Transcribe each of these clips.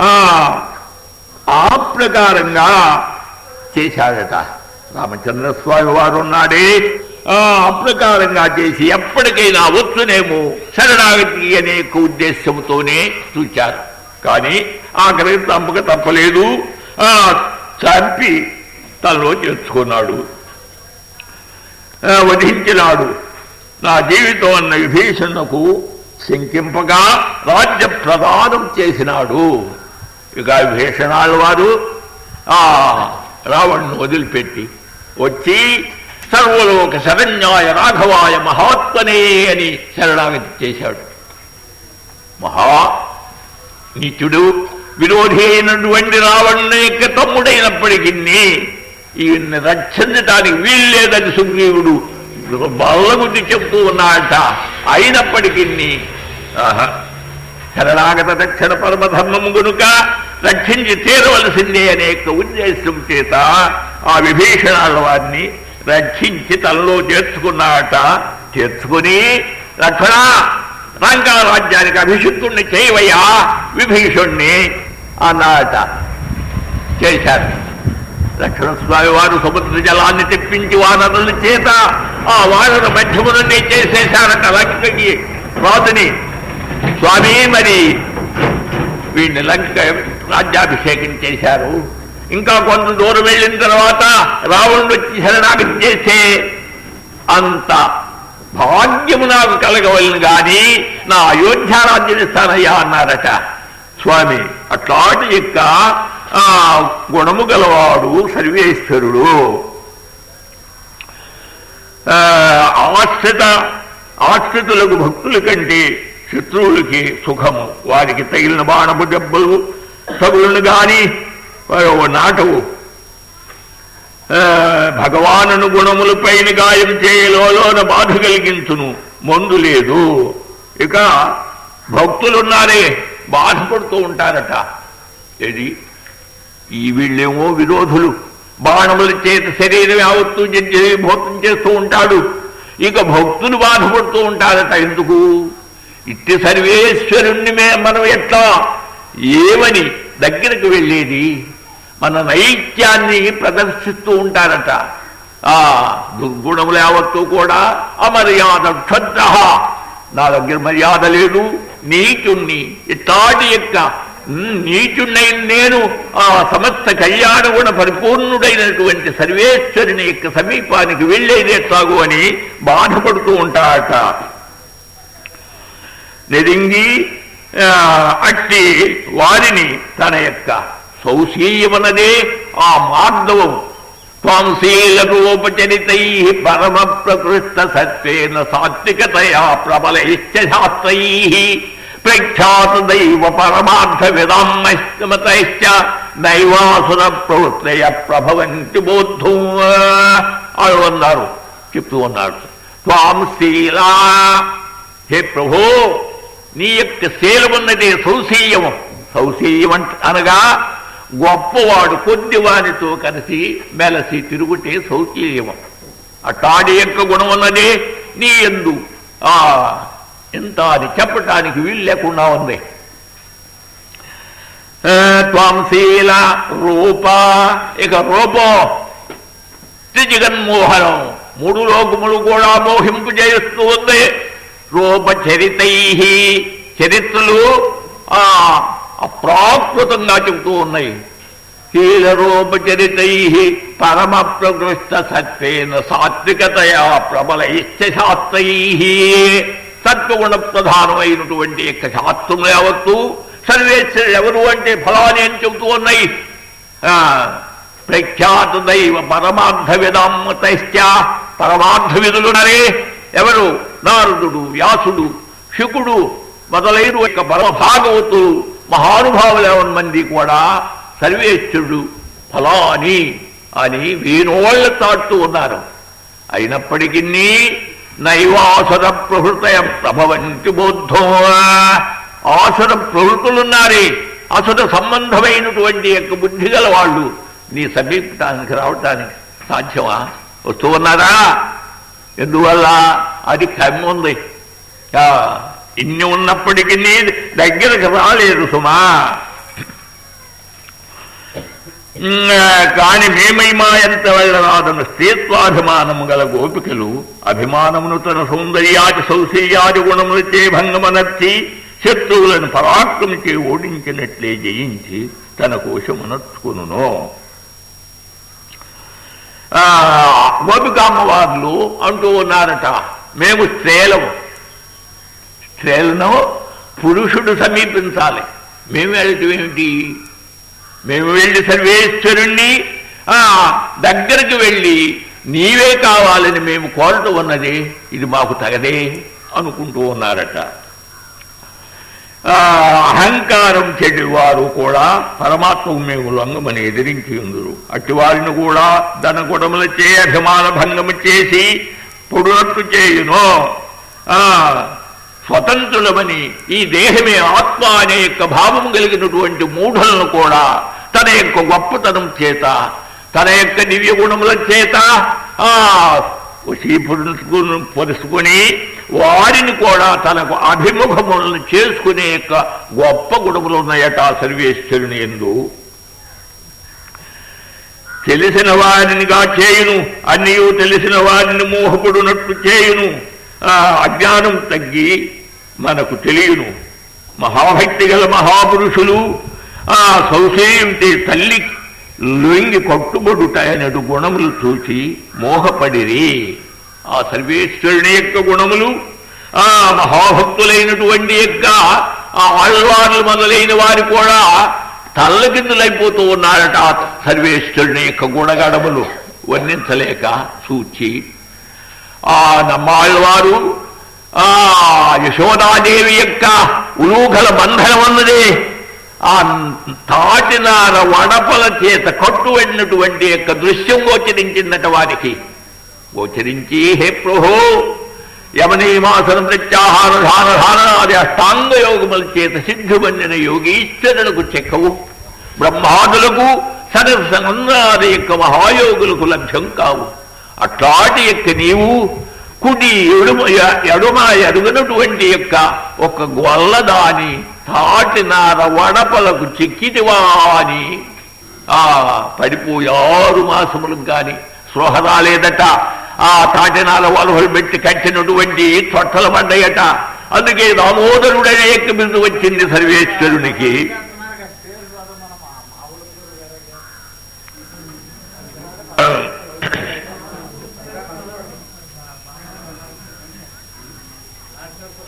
ఆ ఆ ప్రకారంగా చేశాడట రామచంద్రస్వామి వారు ఉన్నాడే ఆ అప్రకారంగా చేసి ఎప్పటికైనా వచ్చునేమో శరణాగతి అనే ఒక ఉద్దేశంతోనే చూచారు. కానీ ఆఖరి తప్పక తప్పలేదు. ఆ చంపి తనలో చేర్చుకున్నాడు. వధించినాడు. నా జీవితం అన్న విభీషణకు శంకింపగా రాజ్య ప్రదానం చేసినాడు. ఇక విభీషణాల వారు. ఆ వదిలిపెట్టి వచ్చి సర్వలోక శరణ్యాయ రాఘవాయ మహాత్మనే అని శరణాగతి చేశాడు. మహా నీచుడు విరోధి అయినటువంటి రావణ యొక్క తమ్ముడైనప్పటికీ ఈయన్ని రక్షించటానికి వీల్లేదని సుగ్రీవుడు బల్లగుద్ది చెప్తూ ఉన్నాడట. అయినప్పటికీ ఆహా శరణాగత రక్షణ పరమధర్మము గనుక రక్షించి తీరవలసిందే అనే ఉద్దేశం చేత ఆ విభీషణాల వారిని రక్షించి తనలో చేర్చుకున్నాట. చేర్చుకుని రక్షణ లంకా రాజ్యానికి అభిషిక్తుణ్ణి చేయవయ్యా విభీషణ్ణి అన్నాట చేశారు. లక్ష్మణస్వామి వారు సముద్ర జలాన్ని తెప్పించి వానరుల చేత ఆ వానరు మధ్యముననే చేసేశారట లంకకి రాజుని. స్వామి మరి వీడిని లంక రాజ్యాభిషేకం చేశారు. ఇంకా కొంత దూరం వెళ్ళిన తర్వాత రావణుడు వచ్చి శరణాగతి చేస్తే అంత భాగ్యము నాకు కలగవలను గాని నా అయోధ్య రాజ్యం ఇస్తానయ్యా అన్నారట. స్వామి అట్లాంటి యొక్క ఆ గుణము గలవాడు సర్వేశ్వరుడు. ఆశ్రిత ఆశ్రితులకు భక్తుల కంటే శత్రువులకి సుఖము వారికి తగిలిన బాణపు దెబ్బలు తగులను గాని వారు నాటవు. భగవానును గుణములు పైన గాయం చేయలోన బాధ కలిగించును. మందు లేదు. ఇక భక్తులున్నారే బాధపడుతూ ఉంటారట. ఏది? ఈ వీళ్ళేమో విరోధులు. బాణముల చేత శరీరం యావత్తు భూతం చేస్తూ ఉంటాడు. ఇక భక్తులు బాధపడుతూ ఉంటారట. ఎందుకు? ఇట్టి సర్వేశ్వరుణ్ణి మే మనం ఎట్లా ఏమని దగ్గరకు వెళ్ళేది? మన నైత్యాన్ని ప్రదర్శిస్తూ ఉంటారట. ఆ దుర్గుణములు యావత్తు కూడా అమర్యాద క్షద్ర. నా దగ్గర మర్యాద లేదు. నీచుణ్ణి ఇట్లాంటి యొక్క ఉమ్, నీచుణ్ణైన నేను ఆ సమస్త కళ్యాణ గుణ పరిపూర్ణుడైనటువంటి సర్వేశ్వరుని యొక్క సమీపానికి వెళ్ళేది ఎట్లాగు అని బాధపడుతూ ఉంటాడట నెదింగి అట్టి వారిని తన యొక్క సౌశీయమనదే ఆ మార్గవం త్వాంశీలరూపచరితై పరమ ప్రకృష్ట సత్వేన సాత్వికతయా ప్రబలైశ్చ శాస్త్రై. ప్రఖ్యాత దైవ పరమార్థ విదామతైశ్చ దైవాసుర ప్రవృత్తయ ప్రభవంతి బోద్ధు. అని అన్నారు చెప్తూ ఉన్నాడు త్వాంశీలా హే ప్రభో నీ యొక్క శీలమున్నదే సౌశీయము సౌశీయం అంట అనగా గొప్పవాడు కొద్దివానితో కలిసి మెలసి తిరుగుటే సౌశీయము అట్టాడి యొక్క గుణం ఉన్నదే నీ ఎందు ఆ ఎంత అది చెప్పటానికి వీలు లేకుండా ఉంది. ఆ, త్వాంశీల రూప ఇక రూపం జగన్మోహనం మూడు లోకములు కూడా మోహింపు చేస్తూ ఉంది. రూపచరితై చరిత్రలు ఆ చెబుతూ ఉన్నాయి. శీల రూప పరమ ప్రకృష్ట సత్వేన సాత్వికతయా ప్రబల ఇష్టశాస్త్రై సత్వగుణ ప్రధానమైనటువంటి యొక్క శాస్త్రములు యావత్తు సర్వేశ్వరుడు ఎవరు అంటే ఫలాని అని చెబుతూ ఉన్నాయి. ప్రఖ్యాత దైవ పరమార్థ విదామతైశ్చ పరమార్థ విధులునరే ఎవరు? నారదుడు వ్యాసుడు శుకుడు మొదలైన యొక్క భాగవతులు మహానుభావులు మంది కూడా సర్వేశ్వరుడు ఫలాని అని వీనోళ్ళ తాడుతూ ఉన్నారు. అయినప్పటికీ నైవాసర ప్రహృతయ ప్రభవంతి బోద్ధో. ఆసర ప్రవృత్తులున్నారే అసలు సంబంధమైనటువంటి యొక్క బుద్ధి గల వాళ్ళు నీ సమీపటానికి రావటానికి సాధ్యమా? వస్తూ ఉన్నారా? ఎందువల్ల? అది కమ్మి ఉంది. ఇన్ని ఉన్నప్పటికీ దగ్గరకు రాలేదు సుమా. కాని మేమైమా ఎంత వెళ్ళరాదను స్త్రీత్వాభిమానము గల గోపికలు అభిమానమును తన సౌందర్యాది సౌశల్యాది గుణములచే భంగమనర్చి శత్రువులను పరాక్రమించి ఓడించినట్లే జయించి తన కోశమునర్చుకును ఆ, గోపికామ్మవార్లు అంటూ ఉన్నారట. మేము స్త్రీలము. స్త్రీలను పురుషుడు సమీపించాలి. మేము వెళ్ళటం ఏమిటి? మేము వెళ్ళి సర్వేశ్వరుణ్ణి దగ్గరికి వెళ్ళి నీవే కావాలని మేము కోరటం ఉన్నది. ఇది మాకు తగదే అనుకుంటూ ఉన్నారట. అహంకారం చెడివారు కూడా పరమాత్మకు మేము లొంగమని ఎదిరించి ఉందరు. అట్టివారిని కూడా ధనగుణములచే అభిమాన భంగము చేసి పొడునట్టు చేయును. ఆ, స్వతంత్రులమని ఈ దేహమే ఆత్మ అనే యొక్క భావం కలిగినటువంటి మూఢలను కూడా తన యొక్క గొప్పతనం చేత తన యొక్క దివ్య గుణముల చేత ఆ వశీపురుచుకుని వారిని కూడా తనకు అభిముఖములను చేసుకునే యొక్క గొప్ప గుణములు ఉన్నాయట సర్వేశ్వరుని ఎందు. తెలిసిన వారినిగా చేయును అన్నియు తెలిసిన వారిని మోహపడునట్టు చేయును. అజ్ఞానం తగ్గి మనకు తెలియను. మహాభక్తి గల మహాపురుషులు ఆ సౌశేయంతే తల్లి లొంగి కట్టుబడుటాయనటు గుణములు చూచి మోహపడిరి. ఆ సర్వేశ్వరుని యొక్క గుణములు ఆ మహాభక్తులైనటువంటి యొక్క ఆ ఆళ్వార్లు మొదలైన వారు కూడా తల్లకిందులైపోతూ ఉన్నారట ఆ సర్వేశ్వరుని యొక్క గుణగడములు వర్ణించలేక సూచి ఆ నమ్మాళ్ళవారు ఆ యశోదాదేవి యొక్క ఉలూఘల బంధనం అన్నదే ఆ తాటినార వడపల చేత కట్టుబడినటువంటి యొక్క దృశ్యం గోచరించిందట వారికి. గోచరించి హే ప్రభో. యమనీమాసనం ప్రత్యాహార ధాన ధానాది అష్టాంగ యోగముల చేత సిద్ధుబందిన యోగీశ్వరులకు చెక్కవు. బ్రహ్మాదులకు సరసనందాది యొక్క మహాయోగులకు లభ్యం కావు. అట్లాంటి యొక్క నీవు కుడి ఎడుమ ఎడుమ ఎరుగునటువంటి యొక్క ఒక గొల్లదాని తాటినార వడపలకు చిక్కిటివా అని. ఆ పడిపోయి ఆరు మాసములకు కానీ స్పృహ రాలేదట. ఆ తాటినాల వలహలు పెట్టి కట్టినటువంటి చొట్టల పడ్డాయట అందుకే దామోదరుడనే యొక్క బిందు వచ్చింది సర్వేశ్వరునికి.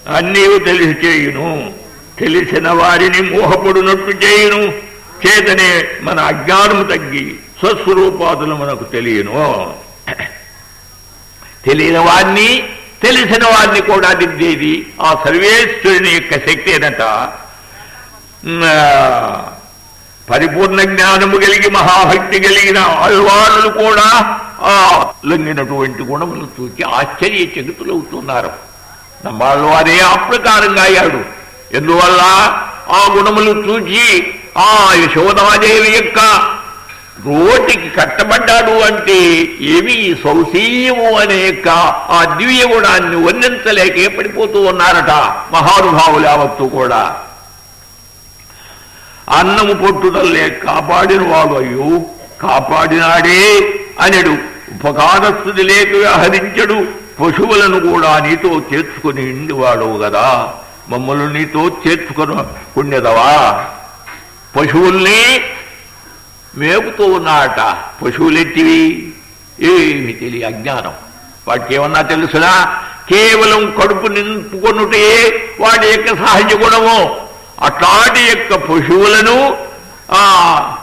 అన్నీ తెలిసి చేయును. తెలిసిన వారిని మోహపడునట్టు చేయును. చేతనే మన అజ్ఞానము తగ్గి స్వస్వరూపాదులు మనకు తెలియను. తెలియని వారిని తెలిసిన వారిని కూడా దిద్దేది. ఆ సర్వేశ్వరుని యొక్క శక్తి ఏదంట? పరిపూర్ణ జ్ఞానము కలిగి మహాభక్తి కలిగిన అల్వాళ్ళు కూడా ఆ లొంగినటువంటి గుణములు చూచి ఆశ్చర్యచకితులవుతున్నారు. నమ్మాళ్ళు వారే ఆ ప్రకారంగా అయ్యాడు. ఎందువల్ల? ఆ గుణములు చూచి ఆ యశోదాదేవి యొక్క రోటికి కట్టబడ్డాడు అంటే ఏమి సౌశీయము అనే యొక్క ఆ దివ్య గుణాన్ని వర్ణించలేకే పడిపోతూ ఉన్నారట మహానుభావులు యావత్తు కూడా. అన్నము పొట్టుటల్లే కాపాడిన వాడు అయ్యో కాపాడినాడే అనడు. ఉపకారస్థుతి లేక వ్యవహరించడు. పశువులను కూడా నీతో చేర్చుకుని ఇండివాడవు కదా మమ్మల్ని నీతో చేర్చుకుని ఉండేదవా పశువుల్ని మేపుతూ ఉన్నాట పశువులెట్టివి? ఏమి తెలియ అజ్ఞానం. వాటికి ఏమన్నా తెలుసునా? కేవలం కడుపు నింపుకొనుటే వాటి యొక్క సహజ గుణము. అట్లాంటి యొక్క పశువులను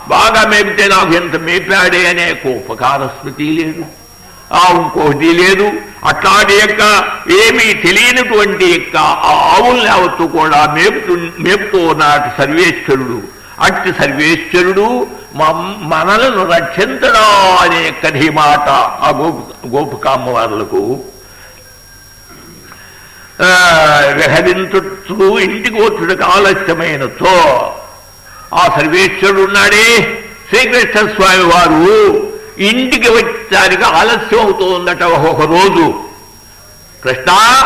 బాగా మేపితే నాకు ఎంత మేపాడే అనే ఉపకార స్మృతి లేదు. ఆ ఇంకోటి లేదు. అట్లాంటి యొక్క ఏమీ తెలియనటువంటి యొక్క ఆవుల్ని యావత్తు కూడా మేపుతు మేపుతూ ఉన్నాడు సర్వేశ్వరుడు. అట్టి సర్వేశ్వరుడు మమ్- మనలను రక్షించడా అనే యొక్క మాట ఆ గోపు గోపుకామ్మవారులకు. ఆ, ఇంటికి వచ్చుడికి ఆలస్యమైనతో ఆ సర్వేశ్వరుడు ఉన్నాడే. శ్రీకృష్ణ స్వామి వారు ఇంటికి వచ్చడానికి ఆలస్యం అవుతుందట ఒక్కొక్క ఒక రోజు. కృష్ణ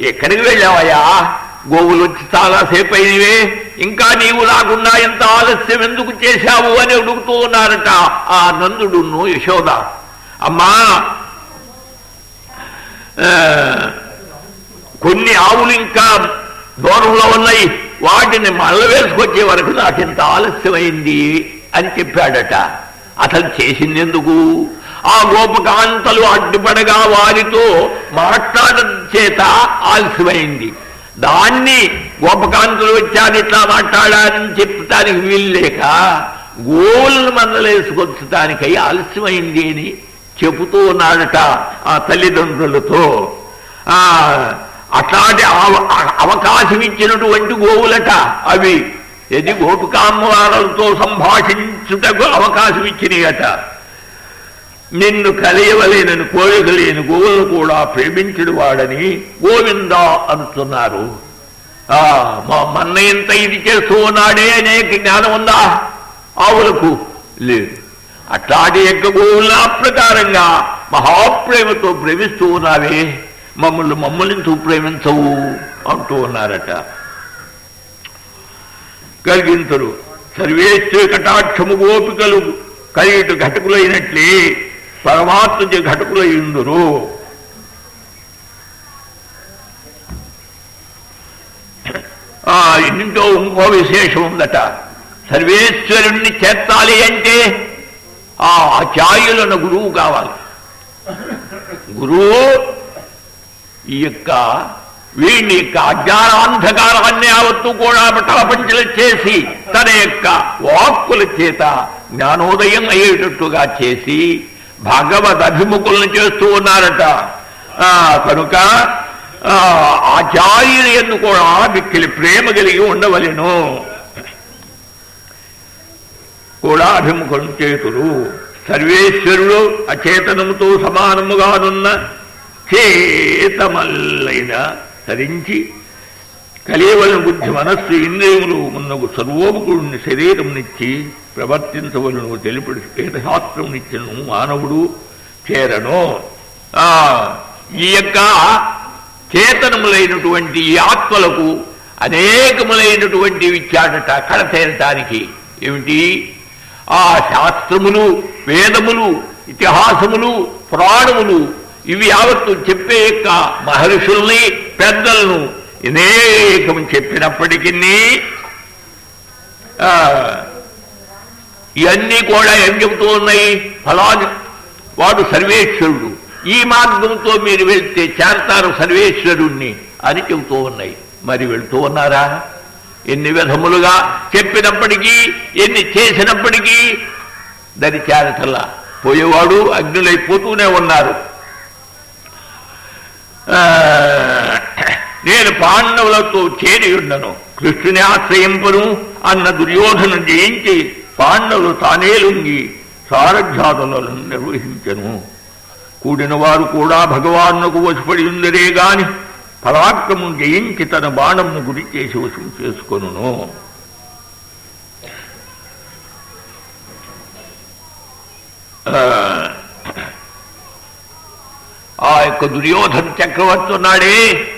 ఎక్కడికి వెళ్ళావయ్యా? గోవులు వచ్చి చాలాసేపు అయినవే ఇంకా నీవు రాకుండా ఎంత ఆలస్యం ఎందుకు చేశావు అని అడుగుతూ ఉన్నారట ఆ నందుడును యశోద. అమ్మా కొన్ని ఆవులు ఇంకా దూరంలో ఉన్నాయి. వాటిని మళ్ళ వేసుకొచ్చే వరకు నాకు ఆలస్యమైంది అని చెప్పాడట. అతను చేసింది ఎందుకు ఆ గోపకాంతలు అడ్డుపడగా వారితో మాట్లాడడం చేత ఆలస్యమైంది. దాన్ని గోపకాంతులు వచ్చారు ఇట్లా మాట్లాడారని చెప్పడానికి వీల్లేక గోవులను మందలేసుకొచ్చటానికై ఆలస్యమైంది అని చెబుతూ ఉన్నాడట ఆ తల్లిదండ్రులతో. అట్లాంటి అవ- అవకాశం ఇచ్చినటువంటి గోవులట అవి. ఎది గోపికామ్మవారలతో సంభాషించుటకు అవకాశం ఇచ్చినాయట. నిన్ను కలియవలేనని కోరిక గోవులు కూడా ప్రేమించడు వాడని గోవిందా అనుతున్నారు ఆ మా మన్న ఇంత ఇది చేస్తూ ఉన్నాడే అనేక జ్ఞానం ఉందా? ఆవులకు లేదు. అట్లాంటి యొక్క గోవుల ప్రకారంగా మహాప్రేమతో ప్రేమిస్తూ ఉన్నావే. మమ్మల్ని మమ్మల్ని ప్రేమించవు? అంటూ ఉన్నారట. కలిగింతరు. సర్వేశ్వర కటాక్షము గోపికలు. కలిగిట ఘటకులైనట్లే. పరమాత్మ ఘటకులైందురు ఆ ఇంట్లో ఇంకో విశేషం ఉందట సర్వేశ్వరుణ్ణి చేర్చాలి అంటే ఆ ఆచార్యులను గురువు కావాలి. గురువు ఈ యొక్క వీడిని యొక్క అజ్ఞానాంధకారాన్ని యావత్తు కూడా పటాపంచలు చేసి తన యొక్క వాక్కుల చేత జ్ఞానోదయం అయ్యేటట్టుగా చేసి భగవద్ అభిముఖులను చేస్తూ ఉన్నారట. ఆ, కనుక ఆ, ఆచార్యుని ఎందు కూడా మిక్కిలి ప్రేమ కలిగి ఉండవలెను. కూడా అభిముఖం చేతులు సర్వేశ్వరుడు అచేతనముతో సమానముగానున్న చేతమల్లైన ధరించి కలియవలన బుద్ధి మనస్సు ఇంద్రియములు మున్నగు సర్వోముకుడిని శరీరంనిచ్చి ప్రవర్తించవలను శాస్త్రం వేదశాస్త్రమునిచ్చను మానవుడు చేరను. ఆ ఈ యొక్క చేతనములైనటువంటి ఈ ఆత్మలకు అనేకములైనటువంటి ఇచ్చాడట కళ చేరటానికి ఏమిటి? ఆ శాస్త్రములు వేదములు ఇతిహాసములు పురాణములు ఇవి యావత్తు చెప్పే యొక్క మహర్షుల్ని పెద్ద అనేకం చెప్పినప్పటికీ ఇవన్నీ కూడా ఏం చెబుతూ ఉన్నాయి? ఫలాని వాడు సర్వేశ్వరుడు. ఈ మార్గంతో మీరు వెళ్తే చేరతారు సర్వేశ్వరుణ్ణి అని చెబుతూ ఉన్నాయి. మరి వెళ్తూ ఉన్నారా? ఎన్ని విధములుగా చెప్పినప్పటికీ ఎన్ని చేసినప్పటికీ దరి చేరటల్లా పోయేవాడు అగ్నులైపోతూనే ఉన్నారు. నేను పాండవులతో చేరి ఉండను. కృష్ణుని ఆశ్రయింపను అన్న దుర్యోధన జయించి పాండవులు తానే లుంగి సారధ్యాతులను నిర్వహించను. కూడిన వారు కూడా భగవాన్నుకు వశపడి ఉందరే గాని పరాక్రము జయించి తన బాణమును గురి చేసి వశం చేసుకొనును. ఆ, ఆ యొక్క దుర్యోధన చక్రవర్తి ఉన్నాడే.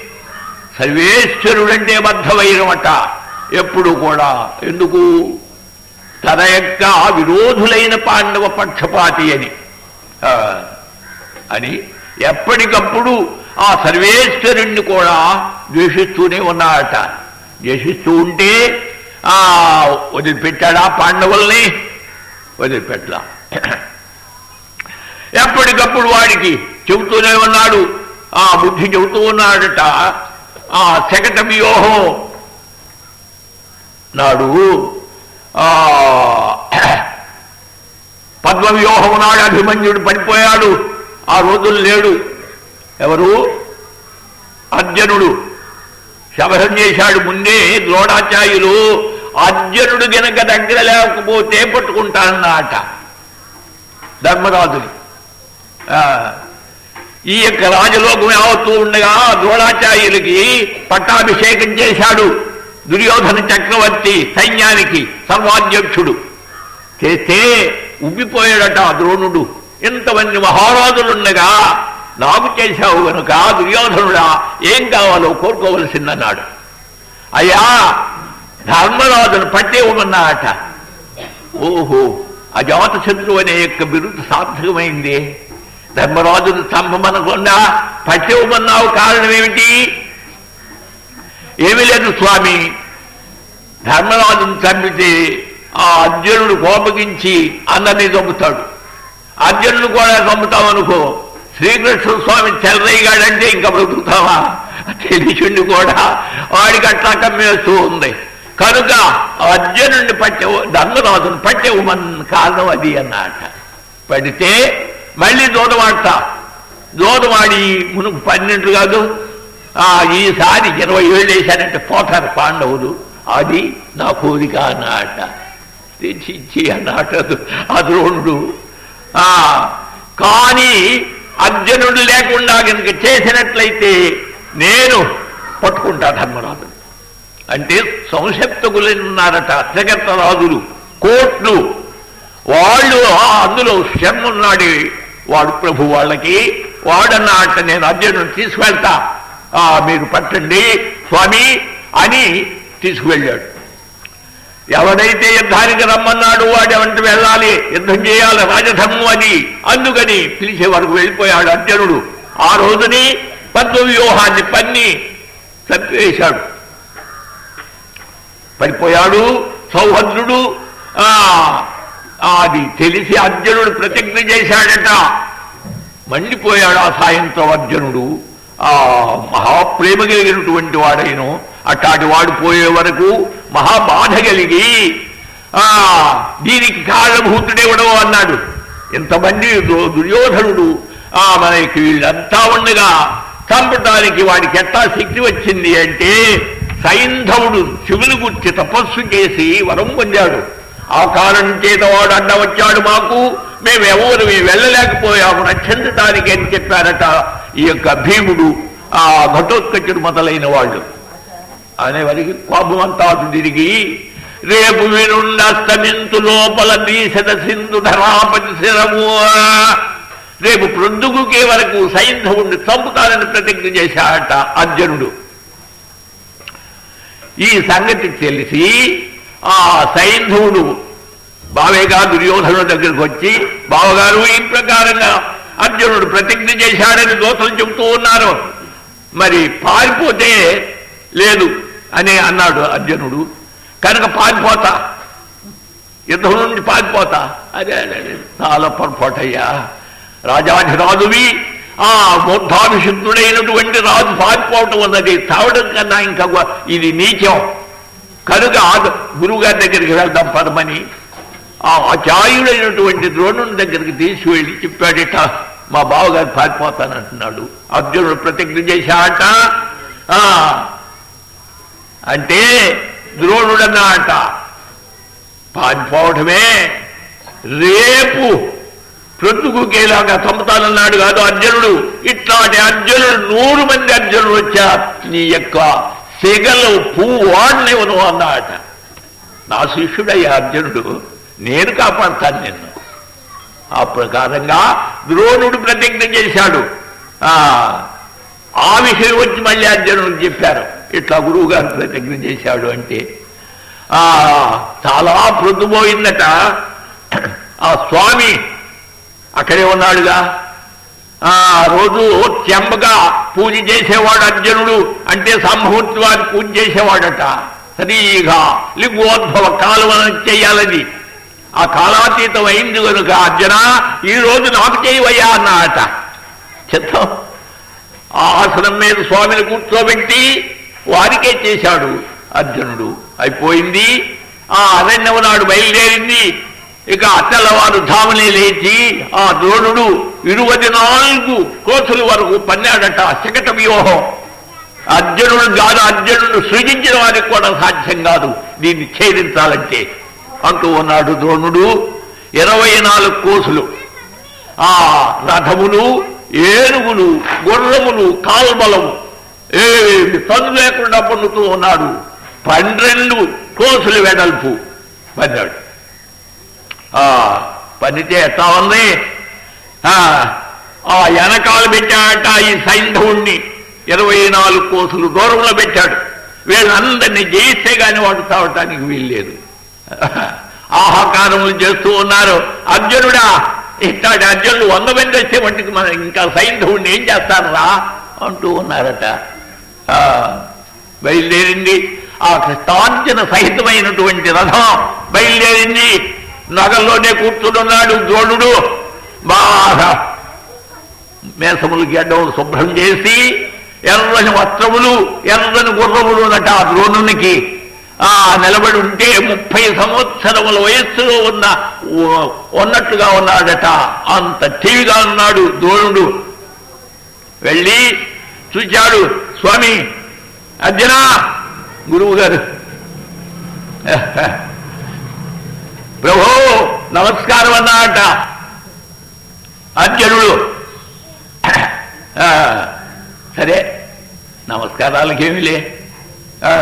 సర్వేశ్వరుడంటే బద్ధవైరమట. ఎప్పుడు కూడా. ఎందుకు? తన యొక్క విరోధులైన పాండవ పక్షపాతి అని. అని ఎప్పటికప్పుడు ఆ సర్వేశ్వరుణ్ణి కూడా ద్వేషిస్తూనే ఉన్నాడట ద్వేషిస్తూ ఉంటే ఆ వదిలిపెట్టాడా పాండవుల్ని? వదిలిపెట్టలా. ఎప్పటికప్పుడు వాడికి చెబుతూనే ఉన్నాడు. ఆ బుద్ధి చెబుతూ ఉన్నాడట. ఆ తెగట వ్యూహం నాడు పద్మవ్యూహం పద్మ నాడు అభిమన్యుడు పడిపోయాడు. ఆ రోజులు లేడు ఎవరు? అర్జునుడు. శబరం చేశాడు ముందే ద్రోణాచార్యులు. అర్జునుడు గనక దగ్గర లేకపోతే పట్టుకుంటానన్నమాట ధర్మరాజుని ఈ యొక్క రాజలోకం యావత్తూ ఉండగా ద్రోణాచార్యులకి పట్టాభిషేకం చేశాడు దుర్యోధన చక్రవర్తి సైన్యానికి సర్వాధ్యక్షుడు. చేస్తే ఉబ్బిపోయాడట ద్రోణుడు. ఇంతమంది మహారాజులుండగా నాకు చేశావు గనుక దుర్యోధనుడా ఏం కావాలో కోరుకోవలసిందన్నాడు. అయ్యా ధర్మరాజును పట్టేవమన్నాట ఓహో అజాత శత్రువు అనే యొక్క బిరుదు సార్థకమైంది. ధర్మరాజును స్తంభమనుకున్నా పట్టేవమన్నావు కారణం ఏమిటి ఏమీ లేదు స్వామి. ధర్మరాజును చంపితే ఆ అర్జునుడు కోపగించి అందరినీ చంపుతాడు. అర్జునుడు కూడా చంపుతామనుకో శ్రీకృష్ణ స్వామి చెలరయ్యాడంటే ఇంకా బ్రతుకుతావా? తెలిసిండి కూడా. వాడికి అట్లా కమ్మేస్తూ ఉంది. కనుక అర్జునుడిని పట్టే ధర్మరాజును పట్టేవమన్ కారణం అది అన్నమాట పడితే మళ్ళీ దూదవాడతా దూదవాడి మునుగు పన్నెండు కాదు ఈసారి ఇరవై ఏళ్ళు వేశారంటే పోతారు పాండవులు. అది నా కోరిక అన్నమాట తెచ్చిచ్చి అన్నమాట అద్రోణుడు ఆ కానీ అర్జునుడు లేకుండా కనుక చేసినట్లయితే నేను పట్టుకుంటా ధర్మరాజు అంటే సంశప్తకులు ఉన్నారట అర్చకర్త రాజులు కోట్లు. వాళ్ళు అందులో శర్మ ఉన్నాడు. వాడు ప్రభు వాళ్ళకి వాడన్నట్ట నేను అర్జునుడు తీసుకువెళ్తా. ఆ మీరు పట్టండి స్వామి అని తీసుకువెళ్ళాడు. ఎవడైతే యుద్ధానికి రమ్మన్నాడు వాడు ఎవరికి వెళ్ళాలి. యుద్ధం చేయాలి రాజధర్మం అది అందుకని పిలిచే వరకు వెళ్ళిపోయాడు అర్జునుడు. ఆ రోజుని పద్మవ్యూహాన్ని పన్ని చంపివేశాడు పడిపోయాడు సౌభద్రుడు ఆ అది తెలిసి అర్జునుడు ప్రతిజ్ఞ చేశాడట. మండిపోయాడు ఆ సాయంత్రం అర్జునుడు. ఆ మహాప్రేమ కలిగినటువంటి వాడైను. అట్టాటి వాడు పోయే వరకు మహాబాధ కలిగి ఆ దీనికి కారణభూతుడేవడో అన్నాడు. ఎంతమంది దు- దుర్యోధనుడు ఆ మనకి వీళ్ళంతా ఉండగా చంపడానికి వాడికి ఎట్టా శక్తి వచ్చింది అంటే సైంధవుడు శివుని గుర్చి తపస్సు చేసి వరం పొందాడు. ఆ కారణం చేత వాడు అడ్డ వచ్చాడు మాకు. మేము ఎవరు మేము వెళ్ళలేకపోయాము. రక్షించడానికి అని చెప్పారట? ఈ యొక్క భీముడు ఆ ఘటోత్కచుడు మొదలైన వాళ్ళు. అనేవారికి కోపం అంతా తిరిగి రేపు వీరుండస్తమింతు లోపల దీశత సింధు ధరాపతి శిరము. రేపు ప్రొద్దుగుకే వరకు సైంధవుణ్ణి చంపుతానని ప్రతిజ్ఞ చేశాడట అర్జునుడు. ఈ సంగతి తెలిసి ఆ సైంధవుడు బావేగా దుర్యోధనుడు దగ్గరికి వచ్చి బావగారు ఈ ప్రకారంగా అర్జునుడు ప్రతిజ్ఞ చేశాడని దోతలు చెబుతూ ఉన్నారు. మరి పారిపోతే లేదు అని అన్నాడు అర్జునుడు. కనుక పారిపోతా. యుద్ధం నుండి పారిపోతా. అదే అదే, చాలా పొరపాటయ్యా. రాజాధిరాజువి ఆ మూర్ధాభిషిక్తుడైనటువంటి రాజు పారిపోవటం ఉన్నది తావడం కన్నా ఇంకా ఇది నీచం. కనుక ఆ- గురువుగారి దగ్గరికి వెళ్దాం పదమని ఆ ఆచార్యుడైనటువంటి ద్రోణుని దగ్గరికి తీసుకువెళ్ళి చెప్పాడట మా బావగారు పారిపోతానంటున్నాడు. అర్జునుడు ప్రతిజ్ఞ చేశాట ఆ, అంటే ద్రోణుడన్నాట పారిపోవటమే రేపు ప్రొద్దుకుకేలాగా చంపుతానన్నాడు కాదు అర్జునుడు. ఇట్లాంటి అర్జునుడు నూరు మంది అర్జునుడు వచ్చారు. నీ యొక్క సెగలు పువ్వు నువ్వు అన్నాట నా శిష్యుడయ్యా అర్జునుడు నేను కాపాడుతాను నిన్ను. ఆ ప్రకారంగా ద్రోణుడు ప్రతిజ్ఞ చేశాడు. ఆ విషయం వచ్చి మళ్ళీ అర్జునుడు చెప్పారు. ఇట్లా గురువు గారు ప్రతిజ్ఞ చేశాడు అంటే చాలా ప్రొద్దుపోయిందట ఆ స్వామి అక్కడే ఉన్నాడుగా. ఆ రోజు చెంబగా పూజ చేసేవాడు అర్జునుడు అంటే సంభూత్వాన్ని పూజ చేసేవాడట. సరిగా లింగోద్భవ కాలువన చెయ్యాలని ఆ కాలాతీతం అయింది కనుక అర్జున ఈ రోజు నాకు చేయవయ్యా అన్నట చిత్తం. ఆ ఆసనం మీద స్వామిని కూర్చోబెట్టి వారికే చేశాడు అర్జునుడు. అయిపోయింది. ఆ అరణ్యం నాడు బయలుదేరింది. ఇక తెల్లవారు ధామని లేచి ఆ ద్రోణుడు ఇరువది నాలుగు కోతుల వరకు పన్నాడట శకట వ్యూహం. అర్జునుడు కాదు అర్జునుడు సృజించిన వారికి కూడా సాధ్యం కాదు దీన్ని ఛేదించాలంటే. అంటూ ఉన్నాడు ద్రోణుడు ఇరవై నాలుగు కోసులు ఆ రథములు ఏనుగులు గుర్రములు కాల్బలము. ఏమి పన్ను లేకుండా పన్నుతూ ఉన్నాడు. పన్నెండు కోసులు వెడల్పు పన్నాడు. ఆ పన్నితే ఎట్లా ఉంది? ఆ వెనకాలు పెట్టాడట ఈ సైంధవుణ్ణి. ఇరవై నాలుగు కోసులు దూరంలో పెట్టాడు. వీళ్ళందరినీ జయిస్తే కానీ వాడు చావటానికి వీల్లేదు. ఆహాకారములు చేస్తూ ఉన్నారు. అర్జునుడా ఇట్లాంటి అర్జునుడు వంద మంది వచ్చే వంటికి మనం ఇంకా సైంధవుడిని ఏం చేస్తారా అంటూ ఉన్నారట. బయలుదేరింది. ఆ కృష్ణార్జున సహితమైనటువంటి రథం బయలుదేరింది. నగల్లోనే కూర్చున్నాడు ద్రోణుడు బాగా మేసములు గడ్డం శుభ్రం చేసి ఎర్రని వస్త్రములు ఎర్రని గుర్రములు అన్నట ఆ ద్రోణునికి. ఆ నిలబడి ఉంటే ముప్పై సంవత్సరముల వయస్సులో ఉన్న ఉన్నట్లుగా ఉన్నట్టుగా ఉన్నాడట. అంత తెలివిగా ఉన్నాడు ద్రోణుడు. వెళ్ళి చూచాడు స్వామి అర్జున గురువు గారు ప్రభో నమస్కారం అన్నాట అర్జునుడు సరే నమస్కారాలకేమిలే ఆ,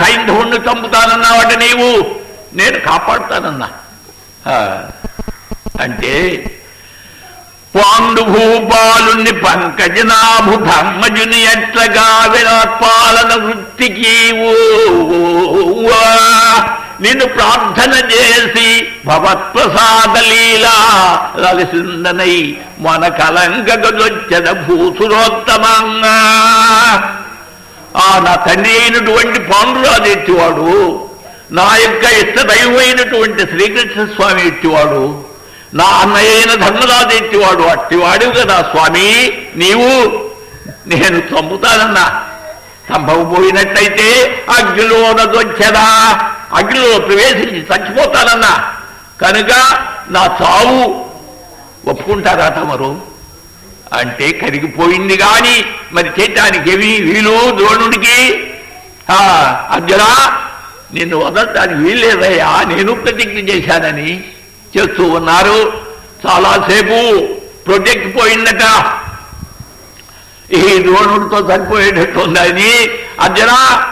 సైంధవుణ్ణి చంపుతానన్నావట నీవు నేను కాపాడుతానన్నా అంటే పాండుభూపాలుని పంకజనాభు ధర్మజుని ఎట్లగా విరాత్పాలన వృత్తికి ఓ, ఓ, నిన్ను ప్రార్థన చేసి భవత్ప్రసాద లీలా లలిసిందనై మన కలంకొచ్చద భూసురోత్తమంగా. ఆ నా తండ్రి అయినటువంటి పాండురాజు ఎట్టివాడు నా యొక్క ఇష్ట దైవమైనటువంటి శ్రీకృష్ణ స్వామి ఎట్టివాడు నా అన్నయ్య ధర్మరాజు ఎట్టివాడు అట్టివాడు కదా స్వామి నీవు నేను చంపుతానన్నా. చంపకపోయినట్టయితే అగ్నిలో నదొచ్చదా అగ్నిలో ప్రవేశించి చచ్చిపోతానన్నా. కనుక నా చావు ఒప్పుకుంటారా తమరు? అంటే కరిగిపోయింది కాని మరి చేయటానికి ఏమి వీలు? ద్రోణుడికి? అర్జునా నిన్ను వదలటానికి వీల్లేదయ్యా. నేను ప్రతిజ్ఞ చేశానని చేస్తూ ఉన్నారు. చాలాసేపు ప్రొజెక్ట్ పోయిందట. ఈ ద్రోణుడితో సరిపోయేటట్టు ఉందని. అర్జున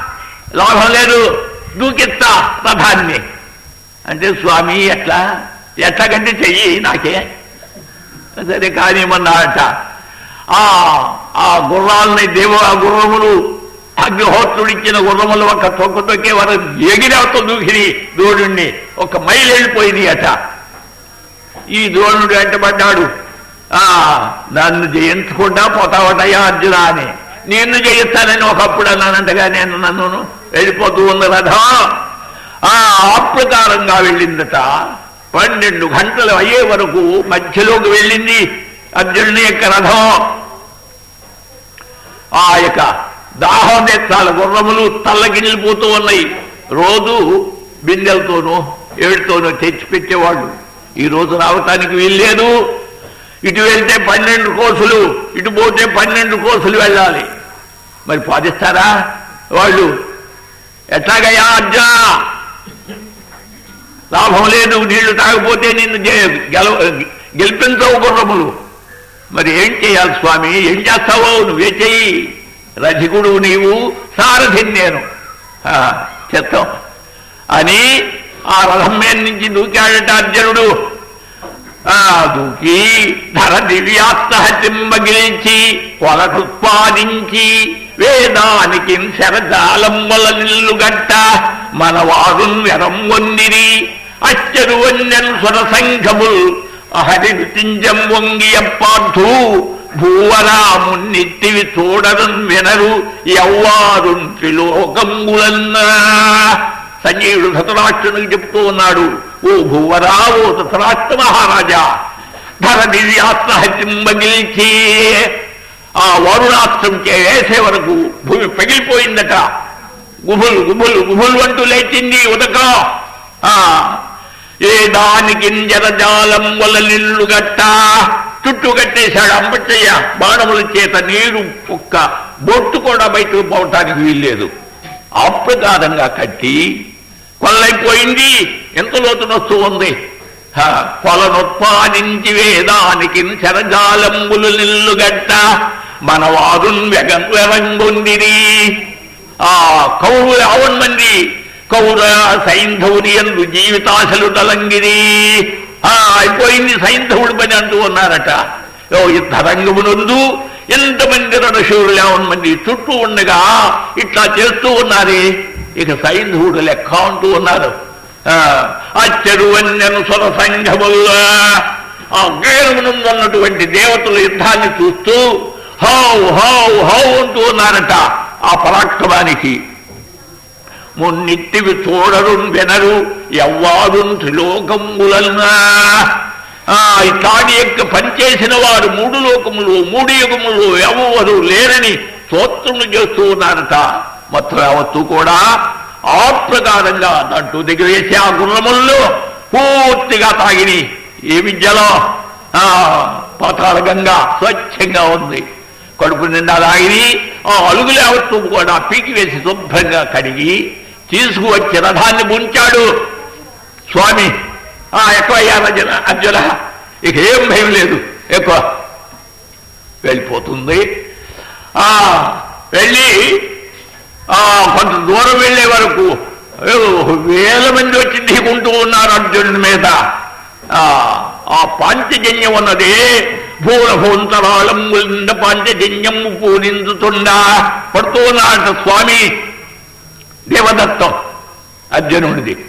లాభం లేదు. దూకిస్తా రథాన్ని అంటే స్వామి ఎట్లా? ఎట్లాగంటే చెయ్యి నాకే. సరే కానిమన్నాడట. ఆ ఆ గుర్రాలని దేవ ఆ గుర్రములు అగ్నిహోత్రుడిచ్చిన గుర్రములు ఒక తొక్క తొక్కే వారు ఎగిరవుతూ దూకిని దోడుణ్ణి ఒక మైలు వెళ్ళిపోయింది అట. ఈ ద్రోణుడు వెంటబడ్డాడు. ఆ నన్ను జయించకుండా పోతావటయా అర్జున అని. నిన్ను జయిస్తానని ఒకప్పుడు అన్నానంటగా నేను నన్ను వెళ్ళిపోతూ ఉన్న రథం. ఆ ఆప్రకారంగా వెళ్ళిందట. పన్నెండు గంటలు అయ్యే వరకు మధ్యలోకి వెళ్ళింది అర్జునుని యొక్క రథం. ఆ యొక్క దాహం నెత్తాల గుర్రములు తల్లగిల్లిపోతూ ఉన్నాయి. రోజు బిందెలతోనూ ఏడుతోనూ తెచ్చిపెట్టేవాళ్ళు. ఈ రోజు రావటానికి వీల్లేదు. ఇటు వెళ్తే పన్నెండు కోసులు ఇటు పోతే పన్నెండు కోసులు వెళ్ళాలి. మరి పాటిస్తారా వాళ్ళు? ఎట్లాగయ్యా అర్జా లాభం లేదు నీళ్ళు తాగపోతే నిన్ను జే- గెలవ గెలిపించవు గుర్రములు. మరి ఏం చేయాలి స్వామి? ఏం చేస్తావో నువ్వే చెయ్యి. రధికుడు నీవు సారథిని నేను. చెత్తం. అని ఆ రథం మీద నుంచి దూకాడట అర్జునుడు. ఆ దూకి ధర దివ్యాస్తహతింబగిల్చి కొలకుత్పాదించి వేదానికి శరజాలం వల నిల్లుగట్ట మనవారు వెరం వందిరి అచ్చరు వన్యన్ స్వర సంఘముల్. అహరి రుచింజం వంగియప్పార్థు భూవరామున్నిత్తివి చూడరున్ వినరు. ఎవ్వారు త్రిలోకంబులన్నా సంజయుడు ధృతరాష్ట్రునికి చెప్తూ ఉన్నాడు ఓ భూవరా ఓ ధృతరాష్ట్ర మహారాజా ధర దివ్యాస్త్రహత్యంబగిల్చి ఆ వరుణాస్త్రం చేసే వరకు భూమి పగిలిపోయిందట. గుబులు గుబులు గుబులు అంటూ లేచింది ఉదక. ఆ ఏ దానికి జరజాలం వల్ల నిల్లు గట్ట. చుట్టూ కట్టేశాడు అంబట్టయ్య బాణముల చేత నీరు ఒక్క బొట్టు కూడా బయటకు పోవటానికి వీల్లేదు. అప్రగాధంగా కట్టి కొల్లైపోయింది. ఎంత లోతునొస్తూ ఉంది? హ, కొలనొత్పాదించి వేదానికి శరజాలంబులు నిల్లుగట్ట మన వారున్ వెగం ఆ కౌరు రావణ్ మంది కౌర సైంధవుని ఎందు జీవితాశలు తలంగిరి ఆ అయిపోయింది సైంధవుడి పని అంటూ ఉన్నారట. ఓ యుద్ధరంగమునందు ఎంతమంది రణశూరులు యావన్ మంది చుట్టూ ఉండగా ఇట్లా చేస్తూ ఉన్నారే. ఇక సైంధవుడు లెక్క అంటూ ఉన్నారు. ఆ, అచ్చరువన్యను సొర సంఘముల్లా ఆ గేరమునందున్నటువంటి దేవతల యుద్ధాన్ని చూస్తూ హౌ హౌ హౌ అంటూ ఉన్నారట ఆ పరాక్రమానికి. మున్నిట్టివి చూడరు వెనరు ఎవ్వారు త్రిలోకములన్నా ఆ ఇట్లాంటి యొక్క పనిచేసిన వారు మూడు లోకములు మూడు యుగములు ఎవరు లేరని స్తోత్రములు చేస్తూ ఉన్నారట. మొత్తం యావత్తు కూడా ఆ ప్రకారంగా దాంట్లో దగ్గర వేసి ఆ గుర్రముల్లో పూర్తిగా తాగిని. ఏ విద్యలో ఆ పాతాళ గంగా స్వచ్ఛంగా ఉంది. కడుపు నిండా తాగి ఆ అలుగులేవత్తు కూడా పీకి వేసి శుభ్రంగా కడిగి తీసుకువచ్చి రథాన్ని ముంచాడు. స్వామి ఆ ఎక్కువ అర్జున అర్జున? ఇక ఏం భయం లేదు. ఎక్కువ. వెళ్ళిపోతుంది. ఆ వెళ్ళి ఆ కొంత దూరం వెళ్ళే వరకు వేల మంది వచ్చి ఢీకుంటూ ఉన్నారు అర్జునుడి మీద. ఆ ఆ పాంచజన్యం ఉన్నది. భూల భూంతరాళం పాంచజన్యము పూనిందుతుండా. పడుతూ స్వామి. దేవదత్తం అర్జునుడిది.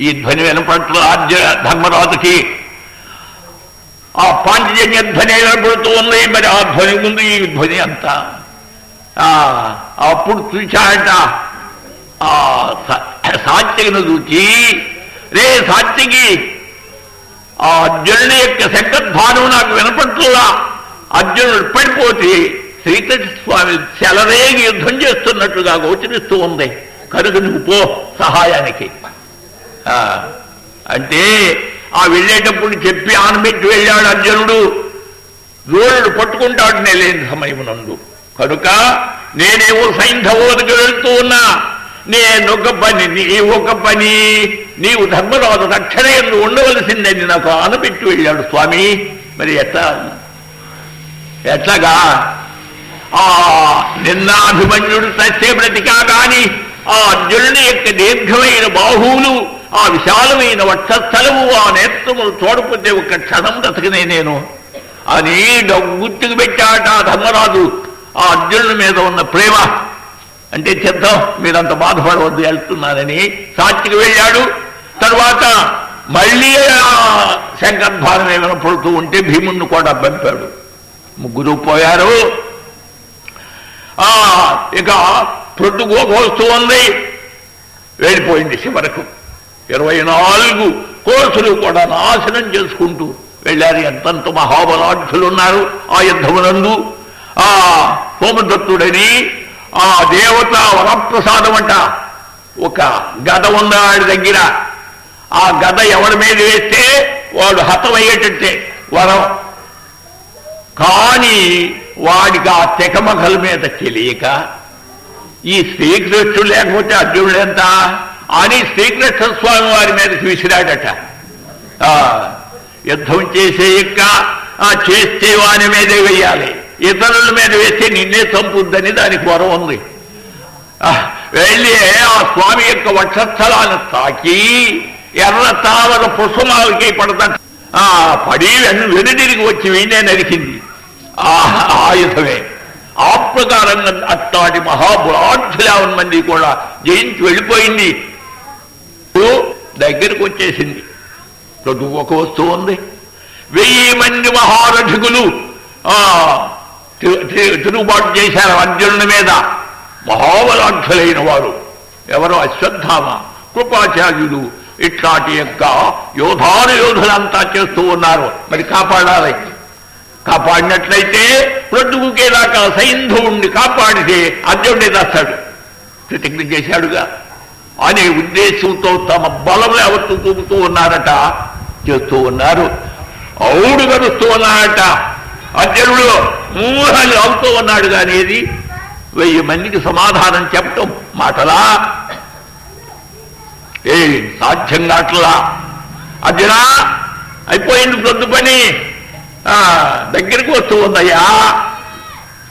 ఈ ధ్వని వినపడుతూ అర్జున ధర్మరాజుకి ఆ పాంచజన్య ధ్వని వినపడుతూ ఉంది. మరి ఆ ధ్వని ముందు ఈ ధ్వని అంతా. అప్పుడు చూశాడట. ఆ సా- చూచి రే సాత్యకి ఆ అర్జునుడి యొక్క శంఖధ్వానం నాకు వినపడుతుందా? అర్జునుడు పడిపోతే శ్రీకృష్ణ స్వామి చెలరేగి యుద్ధం చేస్తున్నట్లుగా గోచరిస్తూ ఉంది. కనుక నువ్వు పో సహాయానికి. అంటే ఆ వెళ్ళేటప్పుడు చెప్పి ఆనబెట్టి వెళ్ళాడు అర్జునుడు. ద్రోణుడు పట్టుకుంటాడు నేలేని లేని సమయమునందు. కనుక నేనేవో సైంధవోదికి వెళ్తూ ఉన్నా. నేనొక పని నీ ఒక పని నీవు ధర్మరాజు రక్షణ ఎందు ఉండవలసిందని నాకు ఆనబెట్టి వెళ్ళాడు స్వామి. మరి ఎట్లా? ఎట్లాగా? ఆ నిన్నాభిమన్యుడు సత్య బ్రతికా గాని ఆ అర్జునుని యొక్క దీర్ఘమైన బాహువులు ఆ విశాలమైన వక్షస్థలము ఆ నేత్రములు చూడకపోతే ఒక క్షణం బ్రతకనే నేను. అని గుర్తుకు పెట్టాట ఆ ధర్మరాజు. ఆ అర్జునుడి మీద ఉన్న ప్రేమ. అంటే చెప్తాం మీరంత బాధపడవద్దు వెళ్తున్నానని. సాక్షికి వెళ్ళాడు. తర్వాత మళ్ళీ ఆ శంకర్భారం ఏమైనా పడుతూ ఉంటే భీముణ్ణి కూడా పంపాడు ముగ్గురు పోయారు. ఆ ఇక ప్రొద్దుకోకొస్తూ ఉంది. వెళ్ళిపోయింది చివరకు. ఇరవై నాలుగు కోసులు కూడా నాశనం చేసుకుంటూ వెళ్ళారు. ఎంతంత మహాబలాఢ్యులు ఉన్నారు ఆ యుద్ధమునందు. ఆ హోమదత్తుడని ఆ దేవత వరప్రసాదం అంట. ఒక గద ఉంది ఆడి దగ్గర. ఆ గద ఎవరి మీద వేస్తే వాడు హతమయ్యేటట్టే. వరం. కానీ వాడికి ఆ తెకమకల మీద తెలియక ఈ శ్రీకృష్ణుడు లేకపోతే అర్జునుడు ఎంత? అని శ్రీకృష్ణ స్వామి వారి మీదకి విసిరాడట ఆ, యుద్ధం చేసేయక్క ఆ చేస్తే వాని మీదే వెయ్యాలి ఇతరుల మీద వేస్తే నిన్నే చంపుద్దని దానికి వరం ఉంది. వెళ్ళి ఆ స్వామి యొక్క వక్షస్థలాన్ని తాకి ఎర్ర తావర పుష్పమాలకి పడతా ఆ పడి వెను వెనుదిరిగి వచ్చి వీణే నరికింది. ఆ ఆయుధమే. ఆ ప్రకారంగా అట్టాటి మహాబురాఢ్యులు మంది కూడా జయించి వెళ్ళిపోయింది. దగ్గరికి వచ్చేసింది. ప్రతి ఒక వస్తువు ఉంది. వెయ్యి మంది మహారథికులు ఆ తి- తిరుగుబాటు చేశారు అర్జునుడి మీద. మహాబలాఢ్యులైన వారు. ఎవరో? అశ్వత్థామ కృపాచార్యులు ఇట్లాంటి యొక్క యోధాను యోధులంతా చేస్తూ ఉన్నారు. మరి కాపాడాలి. కాపాడినట్లయితే ప్రొద్దుకుకేదాకా సైంధవుణ్ణి కాపాడితే అర్జునుడే తెస్తాడు ప్రతిజ్ఞ చేశాడుగా. అనే ఉద్దేశంతో తమ బలం ఎవరు చూపుతూ ఉన్నారట. చేస్తూ ఉన్నారు. అవుడు గడుస్తూ ఉన్నారట. అర్జునుడు మూహలు అవుతూ ఉన్నాడు కానీ వెయ్యి మందికి సమాధానం చెప్పటం మాటలా. ఏ సాధ్యం కావట్లా? అర్జునా అయిపోయింది ప్రొద్దు పని. దగ్గరికి వస్తూ ఉందయ్యా.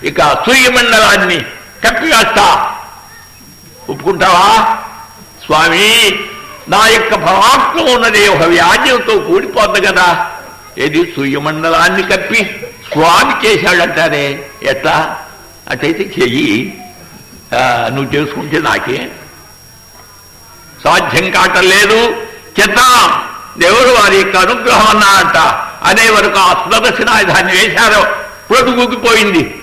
ఇక సూర్యమండలాన్ని కప్పివేస్తా ఒప్పుకుంటావా? స్వామి నా యొక్క భవాత్మ ఉన్నది ఒక వ్యాజ్యంతో కూడిపోద్ది కదా. ఏది సూర్యమండలాన్ని కప్పి స్వామి చేశాడంటారే? ఎట్లా? అటైతే చెయ్యి. నువ్వు చేసుకుంటే నాకే? సాధ్యం కాటలేదు లేదు. దేవుడు వారి యొక్క అనుగ్రహం అన్నట అనే వరకు ఆ సుదర్శనాయుధాన్ని వేశారు. పొడుగుకిపోయింది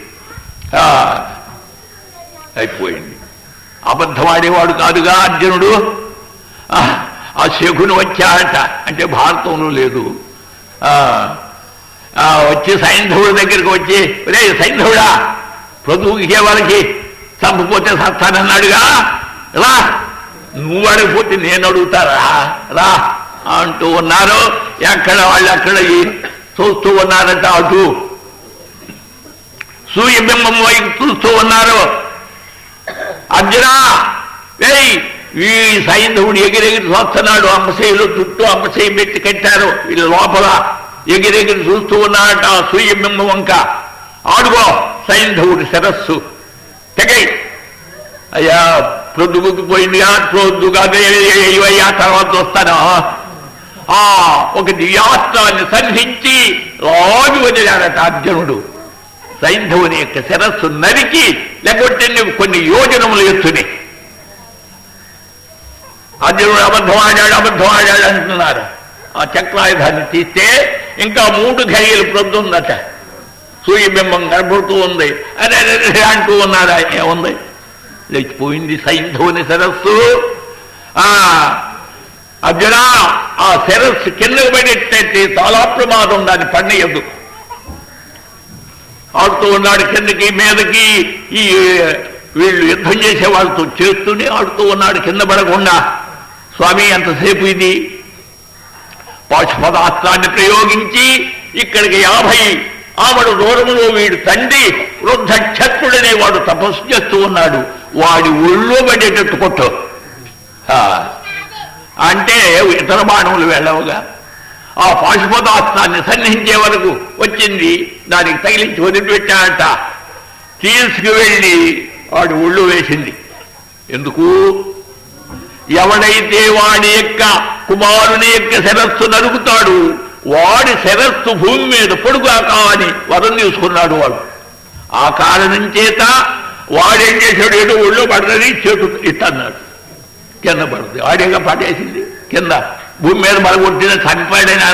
అయిపోయింది. అబద్ధమాడేవాడు కాదుగా అర్జునుడు. ఆ, శకుని వచ్చాడట అంటే భారతంలో లేదు. వచ్చి సైంధవుడి దగ్గరికి వచ్చి రే సైంధవుడా ప్రభుకి వాళ్ళకి చంపపోతే సత్తానన్నాడుగా? రా. నువ్వు అడిగిపోతే నేను అడుగుతారా రా అంటూ ఉన్నారు ఎక్కడ వాళ్ళు అక్కడ చూస్తూ ఉన్నారట అటు. సూర్యబింబం వైపు చూస్తూ ఉన్నారు. అర్జునా ఏయ్ ఈ సైంధవుడు ఎగిరెగిరి చూస్తున్నాడు. అంబశైలు చుట్టూ అంబశయం పెట్టి కట్టారు. వీళ్ళ లోపల ఎగిరెగిరి చూస్తూ ఉన్నాడట సూర్యబింబం వంక. ఆడుగో సైంధవుడి శిరస్సు. తెగై అయ్యా ప్రొద్దుగుకి పోయిందిగా ప్రొద్దుగా అయ్యా తర్వాత వస్తానా? ఆ ఒక దివ్యాస్త్రాన్ని సంధించి లాగి వదిలాడట అర్జునుడు సైంధవుని యొక్క శిరస్సు నరికి లేకపోతే కొన్ని యోజనములు ఎత్తుని. అర్జునుడు అబద్ధం ఆడాడు అబద్ధం ఆడాడు అంటున్నారు. ఆ చక్రాయుధాన్ని తీస్తే ఇంకా మూడు ఘడియలు ప్రొద్దుందట సూర్యబింబం కనబడుతూ ఉంది. అరే అంటూ ఉన్నారా ఉంది లేచిపోయింది సైంధవుని సరస్సు ఆ అర్జున ఆ శిరస్సు కిందకు పడేటైతే చాలా ప్రమాదం దాన్ని పడినయద్దు ఆడుతూ ఉన్నాడు కిందకి మీదకి ఈ వీళ్ళు యుద్ధం చేసే వాళ్ళతో చేస్తూనే ఆడుతూ ఉన్నాడు కింద పడకుండా. స్వామి ఎంతసేపు ఇది? పాశుపదాస్త్రాన్ని ప్రయోగించి ఇక్కడికి యాభై ఆవిడ దూరంలో వీడు తండ్రి వృద్ధ క్షత్రుడనే వాడు తపస్సు చేస్తూ ఉన్నాడు. వాడి ఒళ్ళో పడేటట్టు కొట్టు. అంటే ఇతర బాణములు వెళ్ళవుగా. ఆ పాశుపదాస్త్రాన్ని సన్నిహించే వరకు వచ్చింది దానికి తగిలించి వదిలిపెట్టాడట. తీసుకువెళ్ళి వాడు ఒళ్ళు వేసింది. ఎందుకు? ఎవడైతే వాడి యొక్క కుమారుని యొక్క శిరస్సు నరుకుతాడు వాడి శిరస్సు భూమి మీద పొడుగాక అని వరం తీసుకున్నాడు వాడు. ఆ కారణం చేత వాడేం చేశాడు? ఏదో ఒళ్ళు పడ్డది చేతు ఇట్టన్నాడు కింద పడుతుంది. వాడేగా పడేసింది. కింద భూమి మీద పడగొట్టిన చనిపోయాడని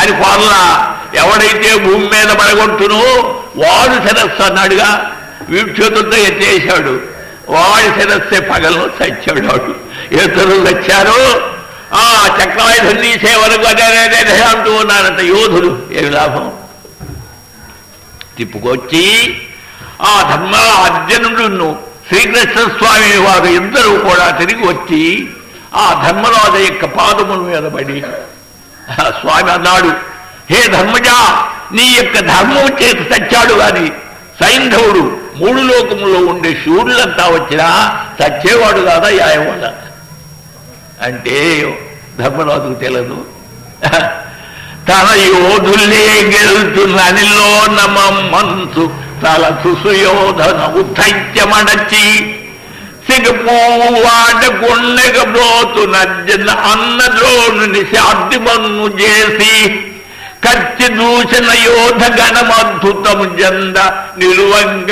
అని కోరలా. ఎవడైతే భూమి మీద పడగొట్టును వాడు శిరస్సు అన్నాడుగా. వీడి చేతులతో ఎత్తేసాడు. వాడి శిరస్సే పగలను చచ్చాడు వాడు. ఇతరులు వచ్చారు ఆ చక్రాయుధం తీసే వరకు అదే అంటూ ఉన్నారంట యోధులు. ఏమి లాభం? తిప్పుకొచ్చి ఆ ధర్మ అర్జునుడును శ్రీకృష్ణ స్వామి వారు ఇద్దరు కూడా తిరిగి వచ్చి ఆ ధర్మరాజ యొక్క పాదముల మీద పడి స్వామి అన్నాడు హే ధర్మజా నీ యొక్క ధర్మం చేతి చచ్చాడు గాని సైంధవుడు మూడు లోకములో ఉండే శూరులంతా వచ్చినా చచ్చేవాడు కాదా యాయవాడ అంటే ధర్మరాజుకు తెలియదు తన యోధులే గెలుతున్ననిలో నమమ్మంతు సుయోధన సుసుయోధన ఉద్ధైత్యమడచి సిగపోవాడకుండగబోతు నజ్జన అన్నలోని శాంతిమన్ను చేసి కచ్చి దూషణ యోధ గణమద్భుతము జంద నిలువంగ